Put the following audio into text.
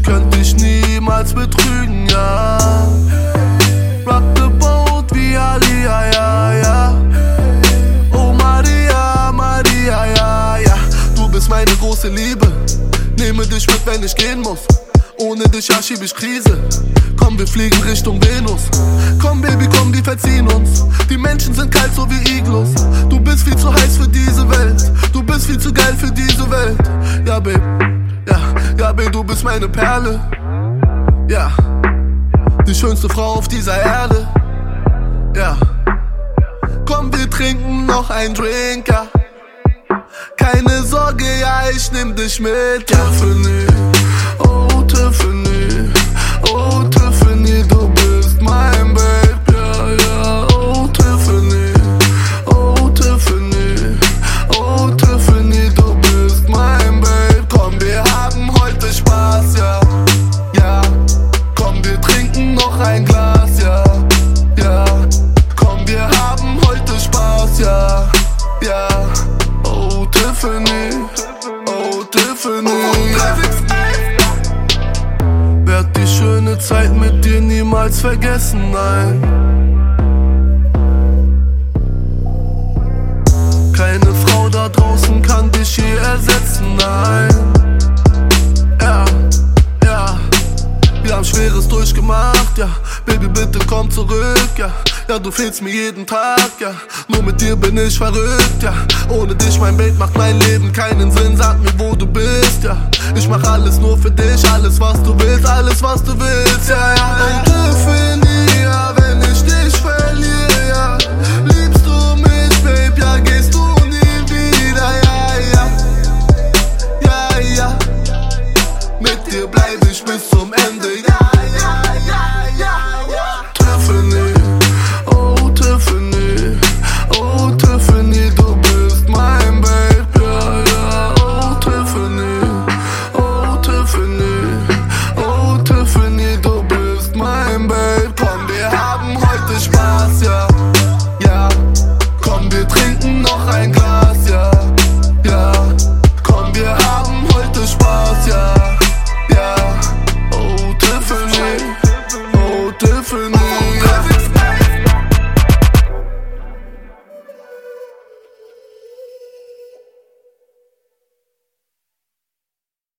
Ich könnte dich niemals betrügen, ja. Rock the boat wie Ali, ja, ja, ja. Oh Maria, Maria, ja, ja. Du bist meine große Liebe. Nehme dich mit, wenn ich gehen muss. Ohne dich erschiebe ich Krise. Komm, wir fliegen Richtung Venus. Komm, Baby, komm, die verziehen uns. Die Menschen sind kalt, so wie Iglus. Du bist viel zu heiß für diese Welt. Du bist viel zu geil für diese Welt. Ja, Baby, ja ja, Babe, du bist meine Perle. Ja. Die schönste Frau auf dieser Erde. Ja. Komm, wir trinken noch ein Drink, ja. Keine Sorge, ja, ich nehm dich mit, Tiffany. Oh, Tiffany. Tiffany. Ja. Werd die schöne Zeit mit dir niemals vergessen, nein. Keine Frau da draußen durchgemacht, ja. Baby, bitte komm zurück, ja. Ja, du fehlst mir jeden Tag, ja. Nur mit dir bin ich verrückt, ja. Ohne dich, mein Bild macht mein Leben keinen Sinn. Sag mir, wo du bist, ja. Ich mach alles nur für dich, alles was du willst, alles was du willst, ja, ja. Und